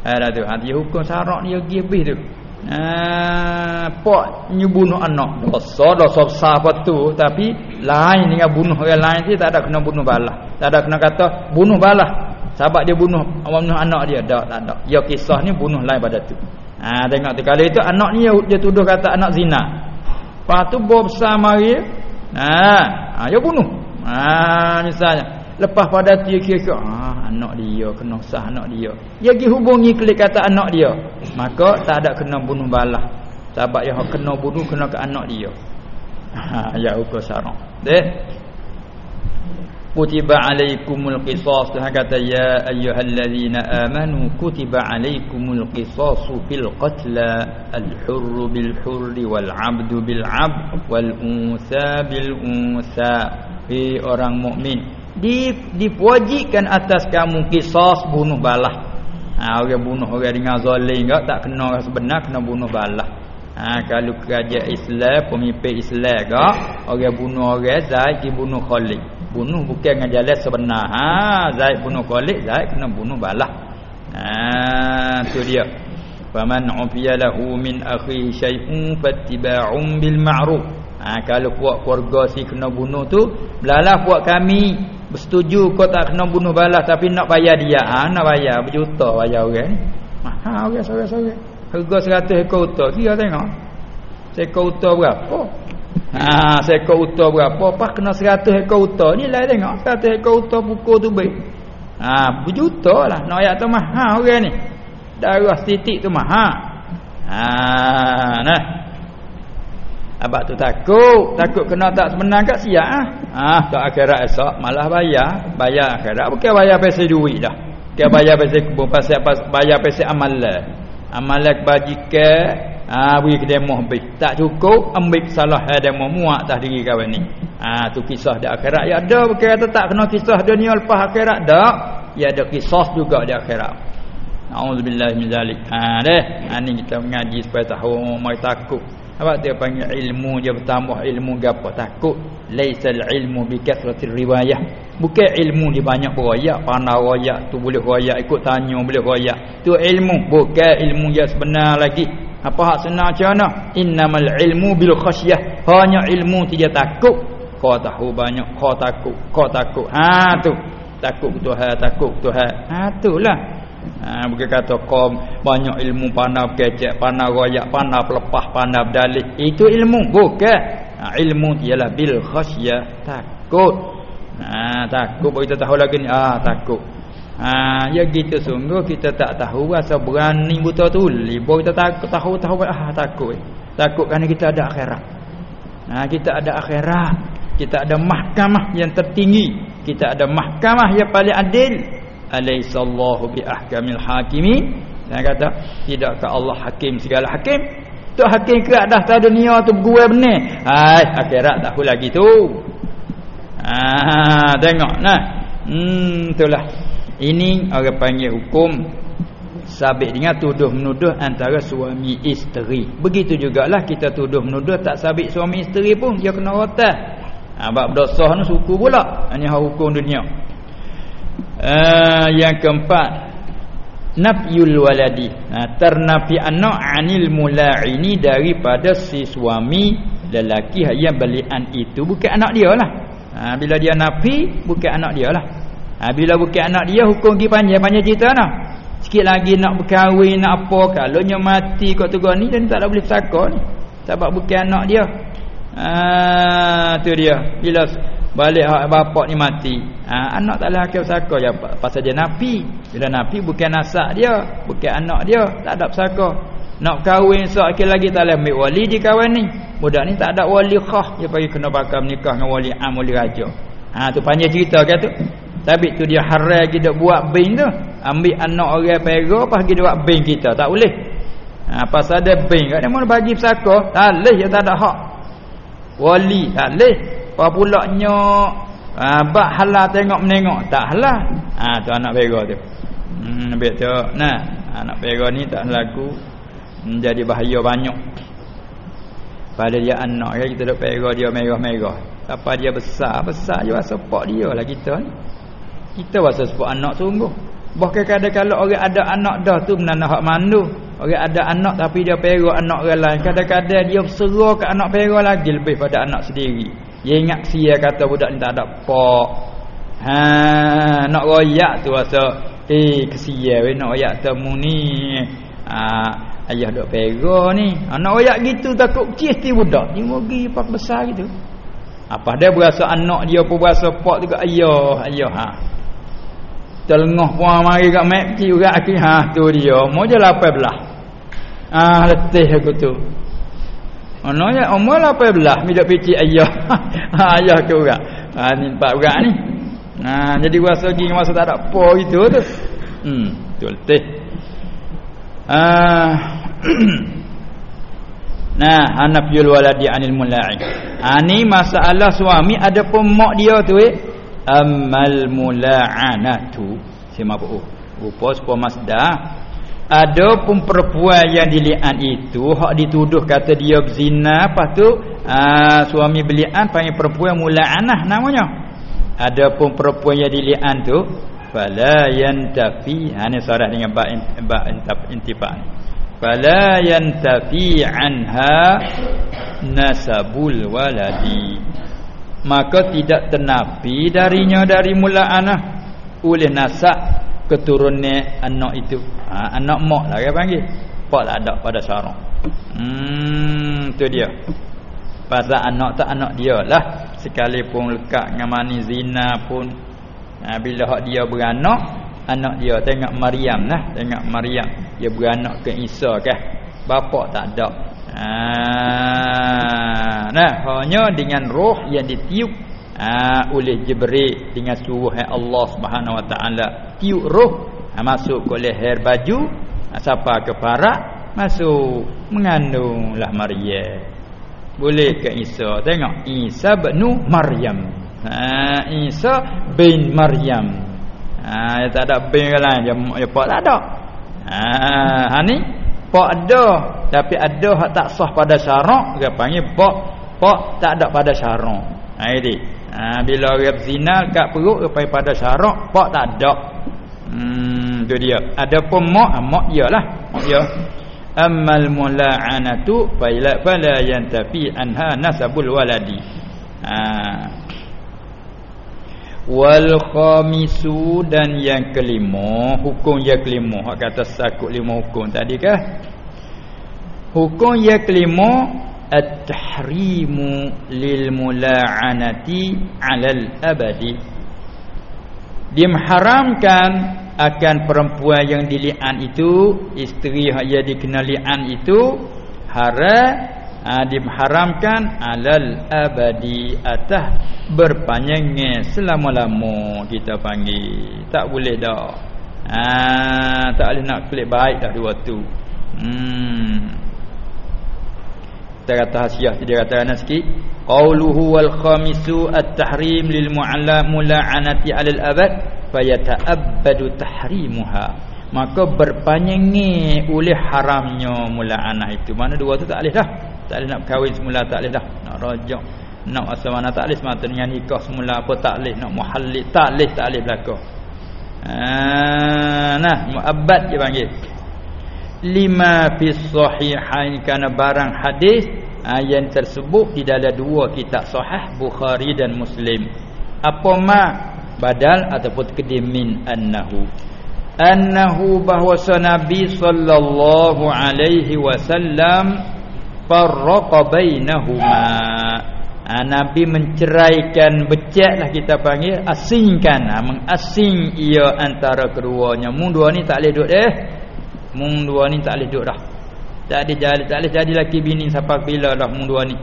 Ada tu hati hukum syarak pergi habis tu. Ah, pak nyu bunuh anak. Dosa dosa besar apa tu. Tapi lain dengan bunuh orang lain tu tak ada kena bunuh balah. Tak ada kena kata bunuh balah. Sebab dia bunuh bunuh anak dia. Tak tak ada. Ya kisah ni bunuh lain pada tu. Ha tengok tu. Kali itu anak ni dia tuduh kata anak zina. Lepas tu bau besar mari. Ha ha dia bunuh. Ha misalnya lepas pada dia kira-kira ah anak dia kena sah anak dia. Dia pergi hubungi klik kata anak dia. Maka tak ada kena bunuh balah sebab yang kena bunuh kena ke anak dia. Ha ya hukum syarak deh kutiba alaikumul qisas. Tuhan kata ya ayyuhallazina amanu kutiba alaikumul qisas fil qatla al hurr bil hurr wal 'abdu bil 'abd wal unsa bil unsa fi orang mukmin di diwajibkan atas kamu kisah bunuh balah. Ha, orang bunuh orang dengan zalim enggak tak kena sebenar kena bunuh balah. Ha, kalau kerajaan Islam, pemimpin Islam enggak orang bunuh orang Zaid dibunuh Khalid. Bunuh bukan dengan jalan sebenar. Ha, Zaid bunuh Khalid, Zaid kena bunuh balah. Ha, tu dia. Faman ufiya lahu min akhi syai'un fattiba'un bil ma'ruf. Ha, kalau puak keluarga si kena bunuh tu, belalah puak kami bersetuju kau tak kena bunuh balas tapi nak bayar dia. Ha nak bayar berjuta bayar orang ni. Mahal orang sore-sore harga 100 ekor uta kira tengok? Seekor uta berapa? Ha seekor uta berapa? Pas kena 100 ekor uta ni lah tengok. 100 ekor uta pukul tu baik. Ha berjuta lah. Nak ayat tu mahal orang ni. Darah titik tu mahal. Ha nah Abang tu takut, takut kena tak semenang kat siap ah. Ah, tak akhirat esok malah bayar, bayar akhirat bukan bayar pasal duit dah. Bukan bayar pasal kebun pasal bayar pasal amalan. Amalan kebajikan ah bagi ke demo habis. Tak cukup ambil salah demo muak atas diri kawan ni. Ah tu kisah di akhirat ya ada bukan kata tak kena kisah dunia lepas akhirat dak. Ya ada kisah juga di akhirat. Auzubillahi min zalik. Ah deh, ah ni kita mengaji supaya tahu mai takut. Apa dia panggil ilmu? Dia bertambah ilmu gapo? Takut. Laisal ilmu bi kathratir riwayah. Bukan ilmu di banyak riwayat pandai riwayat tu boleh riwayat ikut tanya boleh riwayat tu ilmu bukan ilmu yang sebenar lagi. Apa hak senar macam mana? Innamal ilmu bil khasyah. Hanya ilmu tidak takut. Kau tahu banyak kau takut kau takut. Ha tu. Takut Tuhan takut Tuhan ha itulah Ha bukan kata kaum banyak ilmu pandai kecek, pandai royak, pandai pelepah, pandai berdalih. Itu ilmu, bukan. Ha, ilmu ialah bil khasyah, takut. Ha takut baru kita tahu lagi ni. Ah takut. Ha ya gitu sungguh kita tak tahu rasa berani buta tuli. Baru kita takut tahu tahu ah takut. Takut kerana kita ada akhirat. Ha kita ada akhirat. Kita ada mahkamah yang tertinggi. Kita ada mahkamah yang paling adil alaisallahu bi ahkamil hakimin dan kata tidakkah Allah hakim segala hakim? Tu hakim ke atas dunia tu bergurau benar hai akhirat tak lagi tu. Ah tengok nah. Hmm itulah. Ini orang panggil hukum sabit dengan tuduh menuduh antara suami isteri. Begitu jugalah kita tuduh menuduh tak sabit suami isteri pun dia kena rotan ha, sebab dosa ni suku pula. Ini hukum dunia uh, yang keempat nafyul waladi. Ha, ternafi anak anil mula'ini daripada si suami lelaki yang belian itu. Bukan anak dia lah. Ha, bila dia nafi bukan anak dia lah. Ha, bila bukan anak dia hukum pergi panjang-panjang cerita lah. Sikit lagi nak berkahwin nak apa kalau mati kau tu ni dan tak boleh sakon sebab bukan anak dia. Ah tu dia. Bila balik hak bapak ni mati. Ha, anak tak leh akal saka. Ya pasal dia nafi bila nafi bukan nasab dia bukan anak dia tak ada pesaka nak kahwin sekali lagi tak leh ambil wali di kawan ni. Budak ni tak ada wali khah. Dia pergi kena bakal menikah dengan wali am wali raja. Ha tu panjang cerita kan tu? Tapi tu dia haram kita buat bin tu. Ambil anak orang pera pas pergi buat bin kita. Tak boleh. Ha pasal ada bin. Kat dia mana bagi pesaka tak leh dia tak ada hak. Wali tak leh apa pula nyok? Ha, bak halal tengok menengok tak halal ha tu anak pera tu. Hmm tu. Nah anak pera ni tak laku. Menjadi bahaya banyak. Pada dia anak ya kita dak pera dia merah-merah. Apa dia besar besar je rasa pak dia lah kita ni. Kita rasa sebab anak sungguh. Bahkan kadang-kadang orang ada anak dah tu menanah hak mandu. Orang ada anak tapi dia pera anak orang lain. Kadang-kadang dia berserah ke anak pera lagi lebih pada anak sendiri dia ingat sia kata budak ni tak ada pak. Ha nak royak tu rasa eh kesia we nak royak temu ni. Ha ayah dok pera ni. Ha, nak royak gitu takut cis ti budak. Ni mogi pak besar gitu. Apa dia berasa anak dia pun berasa pak juga ayah ayah ha. Telengah puan mari kat mek kecil juga ha tu dia. Mau je 18. Ah letih aku tu. Anaknya umur 18 minta picit ayah. Ha, ayah ke orang. Ha ni empat orang ni. Ha jadi rasa pergi masa tak ada apa itu tu. Hmm, betul teh. Ha Nah, hanafiyul waladi anil mula'i. Ha ni masalah suami ada pun mak dia tu eh. Amal mula'anatu. Siapa apa? Rupa sebuah masdar ada pun perempuan yang dilihat itu hak dituduh kata dia berzina apa tu aa, suami belian panggil perempuan mula'anah namanya. Ada pun perempuan yang dilihat tu fala yantafi ha ni sarah dengan ba ba intifa fala yantafi anha nasabul waladi. Maka tidak ternafi darinya dari mula'anah oleh nasab keturunan anak itu. Ha, anak mak lah dia panggil. Pak tak ada pada syarak hmm tu dia. Pasal anak tak anak dia lah. Sekalipun lekat dengan mani zina pun ha, bila hak dia beranak anak dia tengok Maryam lah. Tengok Maryam dia beranak ke Isa kan bapa tak ada. Ha, nah hanya dengan roh yang ditiup ha, oleh Jibril dengan suruh Allah Subhanahu Wa Taala tiup roh ha, masuk ke leher baju ha, siapa ke parak masuk mengandunglah Maryam boleh ke Isa? Tengok Isa bin Maryam. Ha, Isa bin Maryam. Ha, tak ada bin lain dia, dia pak tak ada. Ha, ha ni pak ada tapi ada hak tak sah pada syarak dia panggil pak pak tak ada pada syarak. Ha, ini Ha, bila orang zina kat perut sampai pada syarak, pak tak ada. Hmm, tu dia. Adapun mak, mak iyalah. Mak dia. Ammal mula'anatu fala fala yantafi anha nasabul waladi. Ha. wal khamisu dan yang kelima hukum yang kelima hak kata sakut lima hukum tadi kah hukum yang kelima at-tahrimu lil mula'anati 'alal abadi dimharamkan akan perempuan yang dilian itu isteri yang dikenal lian itu haram ha, diharamkan alal abadi atas berpanjangnya selama-lama kita panggil. Tak boleh dah. Ha, tak boleh nak klik baik dah dua tu. Hmm kita kata hasiah kata kanan sikit qauluhu wal khamisu at-tahrim lil mu'alla mula'anati 'alal abad fayata'abbadu tahrimuha maka berpanjangnya oleh haramnya mula'anah itu mana dua tu tak boleh dah tak boleh nak berkahwin semula tak boleh dah. Nak rajak. Nak asal mana tak boleh semata dengan nikah semula apa tak boleh. Nak muhallil tak boleh tak boleh berlaku. Ha, nah, mu'abbad dia panggil. Lima fi sahihain kana barang hadis ha, yang tersebut di dalam dua kitab sahih Bukhari dan Muslim. Apa ma badal ataupun kedimin annahu. Annahu bahwa nabi sallallahu alaihi wasallam farraqa bainahuma. Ha, nabi menceraikan becaklah kita panggil asingkan. Ha, mengasing ia antara keduanya. Mung dua ni tak boleh duduk eh mung dua ni tak boleh duduk dah. Tak ada jadi tak boleh jadi laki bini sampai bila dah mung dua ni?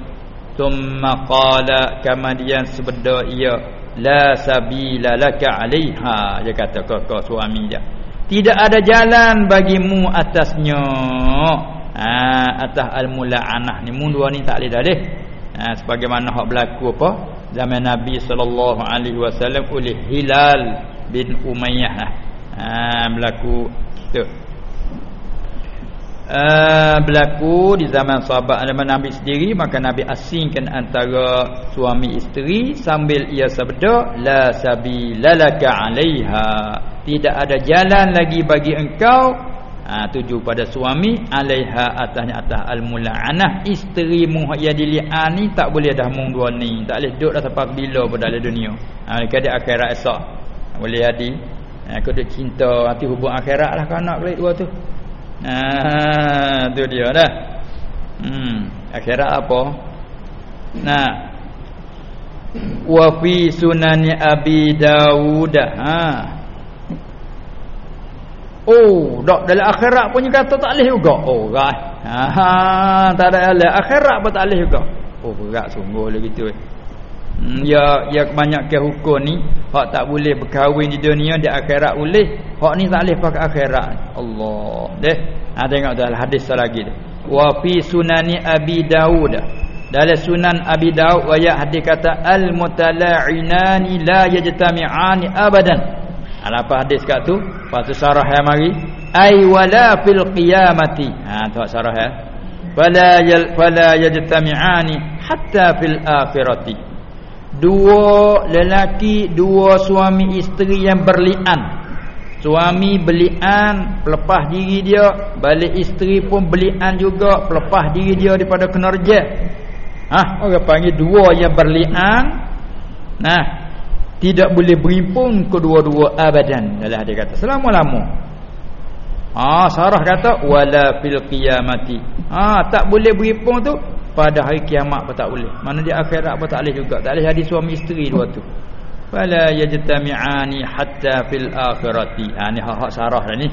Thumma qala kemudian sebeda ia la sabila laka alaiha dia kata kau suami dia. Tidak ada jalan bagimu atasnya. Ha, atas al-mula'anah ni. Mun dua ni tak boleh dah leh ha, sebagaimana hak berlaku apa? Zaman Nabi sallallahu alaihi wasallam oleh Hilal bin Umayyah ha, berlaku tu Uh, berlaku di zaman sahabat zaman Nabi sendiri. Maka Nabi asingkan antara suami isteri sambil ia sabda la sabilalaka alaiha. Tidak ada jalan lagi bagi engkau. Ha, tuju pada suami alaiha atasnya atas al-mula'anah. Isteri muhayya dili'an ni tak boleh dah mung dua ni. Tak boleh duduk dah sampai bila pada dunia. Ha, dia akhirat esok. Boleh jadi. Ha, kau duduk cinta hati hubung akhirat lah kau nak klik dua tu ha, tu dia dah hmm, akhirat apa nah wa fi sunani abi daud ha Oh, dak dalam akhirat punya kata tak leh juga. Oh, rai. Ha, tak ada dalam akhirat pun tak leh juga. Oh, berat sungguh lah gitu. Hmm, ya ya banyak ke hukum ni hak tak boleh berkahwin di dunia di akhirat boleh. Hak ni tak leh pakai akhirat. Allah. Deh. Ha tengok dalam hadis lagi dia. Wa fi sunani Abi Dawud. Dalam sunan Abi Dawud ayat hadis kata al mutala'inani la yajtami'ani abadan. Apa hadis kat tu? Lepas tu sarah yang mari. Ay wala fil qiyamati. Ha tu sarah ya. Fala yal fala yajtami'ani hatta fil akhirati. Dua lelaki, dua suami isteri yang berlian. Suami belian lepas diri dia, balik isteri pun belian juga lepas diri dia daripada kenerja. Ha, orang panggil dua yang berlian. Nah, tidak boleh berimpun kedua-dua abadan dalam dia kata selama-lama ah sarah kata wala fil qiyamati ah tak boleh berimpun tu pada hari kiamat pun tak boleh. Mana di akhirat pun tak boleh juga. Tak boleh jadi suami isteri dua tu. Fala yajtami'ani hatta fil akhirati. Ah ni hak-hak sarah ni.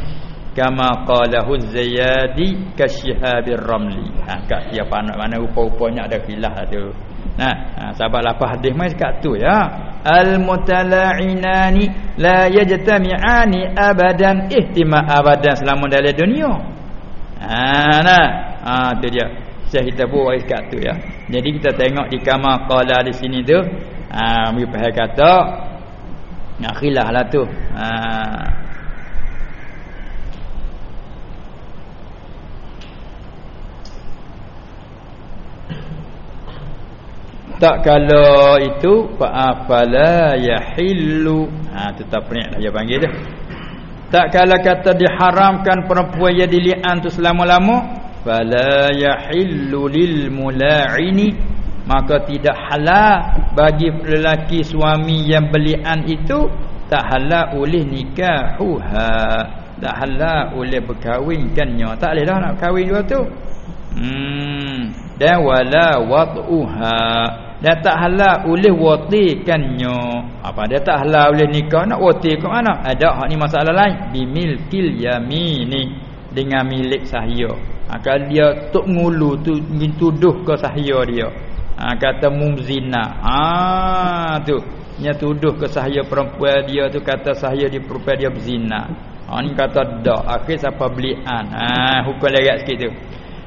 Kama qalahu zayyadi kasyihabir ramli. Ha kat siapa mana rupa-rupanya ada khilaf lah tu. Nah ha, sahabat lapar hadis mai kat tu ya. Al mutala'inani la yajtami'ani abadan ihtima abadan selama dalam dunia. Ha nah. Ha tu dia saya kita buat kat tu ya. Jadi kita tengok di kama qala di sini tu ha mi kata nak khilaf lah tu. Ha. Tak kalau itu fa'afala yahillu. Ha tetap penik dah dia panggil dia tak kalau kata diharamkan perempuan yang dilian tu selama-lama fala yahillu lil mula'ini. Maka tidak halal bagi lelaki suami yang belian itu tak halal oleh nikahuha. Tak halal oleh berkahwinkannya. Tak boleh dah nak kahwin dua tu. Hmm. Dan wala wad'uha. Dan tak halal oleh watikannya. Apa dia tak halal oleh nikah? Nak wati ke mana? Ada hak ni masalah lain. Bimilkil yamini. Dengan milik sahaya ha, dia tok ngulu tu tuduh ke sahaya dia? Ha, kata mumzina. Ha tu. Nya tuduh ke sahaya perempuan dia tu kata sahaya di perempuan dia berzina. Ha ni kata dak. Akhir siapa belian? Ha hukum legat sikit tu.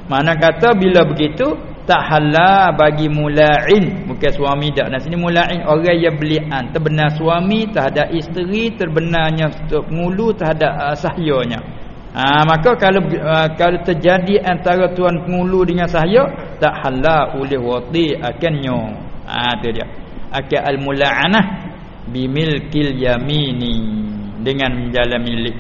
Mana kata bila begitu tak halal bagi mula'in. Bukan suami dak. Nah sini mula'in orang yang belian. Terbenar suami terhadap isteri terbenarnya untuk ngulu terhadap uh, sahyanya ha, maka kalau uh, kalau terjadi antara tuan pengulu dengan sahya tak halal oleh wati akannya ha tu dia. Akal al mula'anah bimilkil yamini dengan menjalan milik.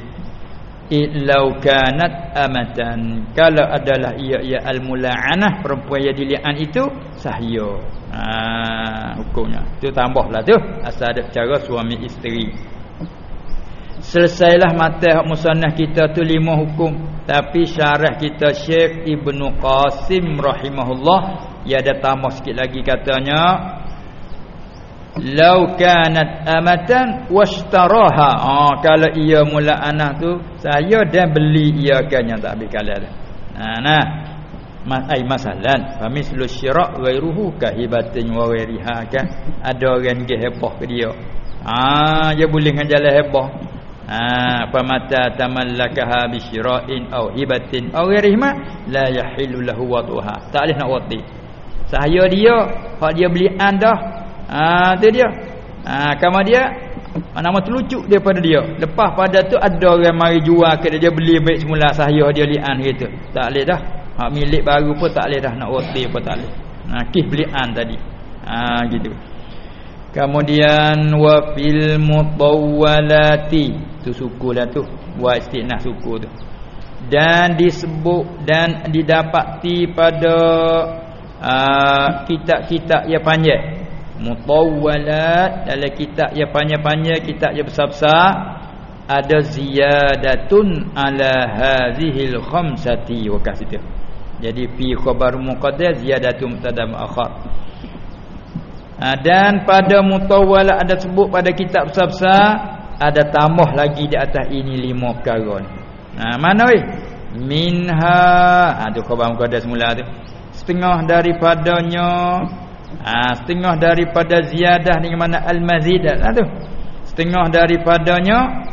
Illau kanat amatan. Kalau adalah ia ia al mula'anah perempuan yang dilihat itu sahya ha hukumnya. Tu tambahlah tu. Asal ada cara suami isteri selesailah mata musannah kita tu lima hukum tapi syarah kita Syekh Ibnu Qasim rahimahullah ia ada tambah sikit lagi katanya Lau kanat amatan washtaraha. Oh, kalau ia mula anak tu saya dan beli ia kan yang tak ambil kalian. Nah, nah. Mas ai masalan, famislu syira' ghairuhu kahibatin wa ghairiha kan. Ada orang ge heboh ke dia. Ah, dia boleh dengan jalan heboh. Ah, apa mata tamallakaha bi syira'in aw hibatin aw ghairihi la yahillu lahu watuha. Tak boleh nak wati. Saya dia, hak dia beli anda Ha tu dia. Ha kamu dia nama terlucuk daripada dia. Lepas pada tu ada orang mari jual ke dia, beli baik semula sahaya dia lian gitu. Tak boleh dah. Hak milik baru pun tak boleh dah nak roti pun tak boleh. Ha kih belian tadi. Ha gitu. Kemudian wa fil mutawwalati tu suku lah tu. Buat istinah suku tu. Dan disebut dan didapati pada uh, kitab-kitab yang panjang mutawwalat dalam kitab yang panjang-panjang kitab yang besar-besar ada ziyadatun ala hadhil khamsati wa kasita jadi fi khabar muqaddar ziyadatun mubtada muakhar ha, dan pada mutawwalat ada sebut pada kitab besar-besar ada tambah lagi di atas ini lima perkara ha, mana weh? Minha. Ha tu khabar muqaddar semula tu. Setengah daripadanya ha, setengah daripada ziyadah dengan mana al-mazidah lah tu. Setengah daripadanya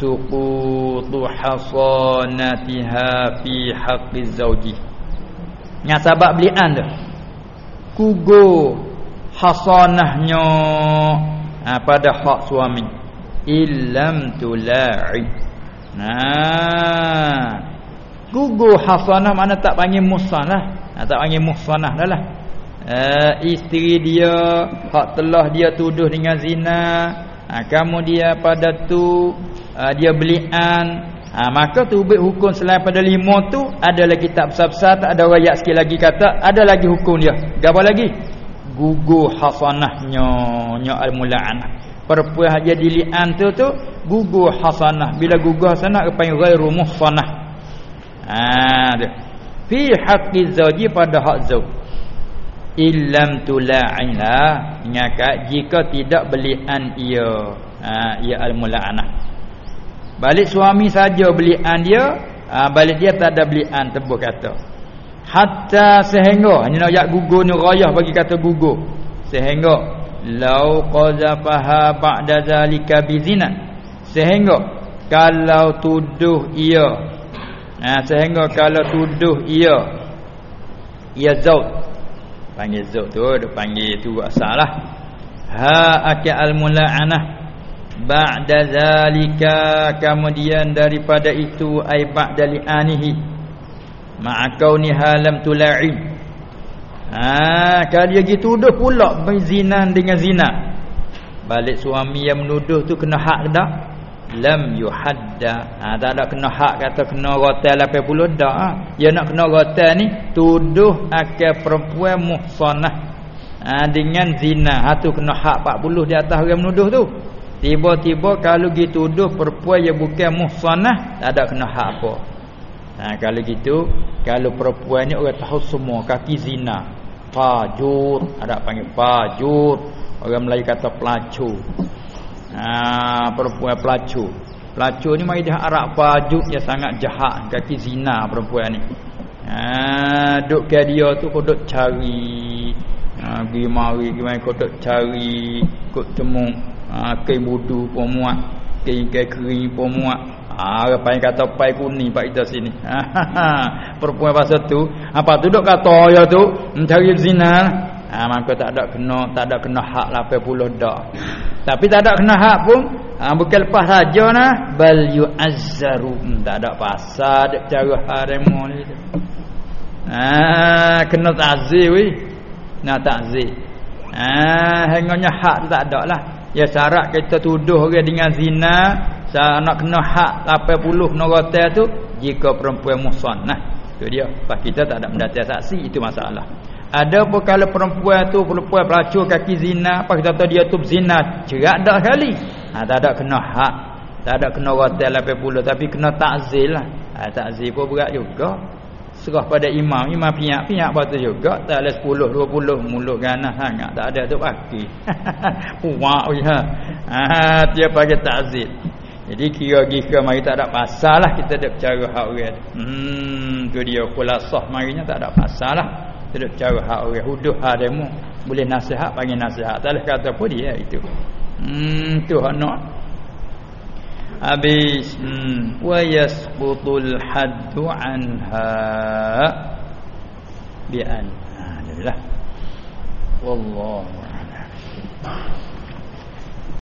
suqutu hasanatiha fi haqqi zauji yang sebab belian tu. Kugo hasanahnya ha, pada hak suami illam tula'i nah. Gugur hasanah mana tak panggil musanah ha, tak panggil musanah dah lah. Uh, isteri dia hak telah dia tuduh dengan zina. Ha, kamu dia pada tu uh, dia belian. Ha, maka tu hukum selain pada lima tu ada lagi tak besar-besar tak ada ayat sikit lagi kata ada lagi hukum dia. Apa lagi? Gugur hasanahnya nya al-mula'anah perempuan haja dilian tu tu gugur hasanah. Bila gugur hasanah apa yang ghairu muhsanah. Ha dia fi haqqi zawji pada hak zauj illam tula'ina ingat jika tidak belian ia. Ha ia al-mula'anah. Balik suami saja belian dia ha, balik dia tak ada belian tebuh kata. Hatta sehingga ni nak ayat gugur ni rayah bagi kata gugur. Sehingga lau qazafaha ba'da zalika bizina. Sehingga kalau tuduh ia ha, sehingga kalau tuduh ia ia zauj panggil zuk tu dia panggil tu asalah ha akal al mula'anah ba'da zalika kemudian daripada itu ai ba'da li'anihi. Ma'a kauniha lam tula'i ha kalau dia gitu tuduh pula berzina dengan zina. Balik suami yang menuduh tu kena hak dah lam yuhadda. Ha tak ada kena hak kata kena rotan 80 dak ha. dia nak kena rotan ni tuduh akal perempuan muhsanah. Ha, dengan zina. Ha tu kena hak 40 di atas orang menuduh tu. Tiba-tiba kalau gitu tuduh perempuan yang bukan muhsanah tak ada kena hak apa. Ha, kalau gitu kalau perempuan ni orang tahu semua kaki zina fajur ada panggil fajur orang Melayu kata pelacur ha, perempuan pelacur pelacur ni mari dia Arab fajur dia sangat jahat. Kaki zina perempuan ni. Ha, duk ke dia tu kau duk cari. Ha, pergi mari mari kau duk cari. Kau temu ha, kain budu pun muat. Kain kering pun muat ha, apa yang kata pai kuning pak kita sini. Perempuan pasal tu. Apa tu duk kata ya tu? Mencari zina. Ha, maka tak ada kena tak ada kena hak 80 dak. Tapi tak ada kena hak pun ha, bukan lepas raja nah. Bal yu'azzaru. Hmm, tak ada pasal ada cara harimau ni. Ah, kena takzir weh. Nak takzir. Ah, hanganya hak tu tak ada lah. Ya syarat kita tuduh orang dengan zina, nak kena hak 80 kena rotel tu jika perempuan muhsan. Nah, dia. Pas kita tak ada mendatang saksi, itu masalah. Ada pun kalau perempuan tu perempuan pelacur kaki zina, apa kita tahu dia tu zina, cerak dah sekali. Ha, tak ada kena hak. Tak ada kena rotel 80 tapi kena takzir lah. Ha, takzir pun berat juga serah pada imam imam piak-piak batu juga tak ada 10 20 mulut ganas sangat tak ada tu pagi puak ya ha dia bagi takzir jadi kira-kira mari tak ada pasal lah kita ada cara hak orang. Hmm tu dia. Khulasah marinya tak ada pasal lah. Kita ada cara hak orang. Huduh hademu boleh nasihat bagi nasihat. Tak boleh kata apa dia itu. Hmm tu hak nak. Habis hmm. wa yasqutul haddu anha bi an alhamdulillah wallahu a'lam